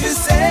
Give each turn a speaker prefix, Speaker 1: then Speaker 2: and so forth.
Speaker 1: you say.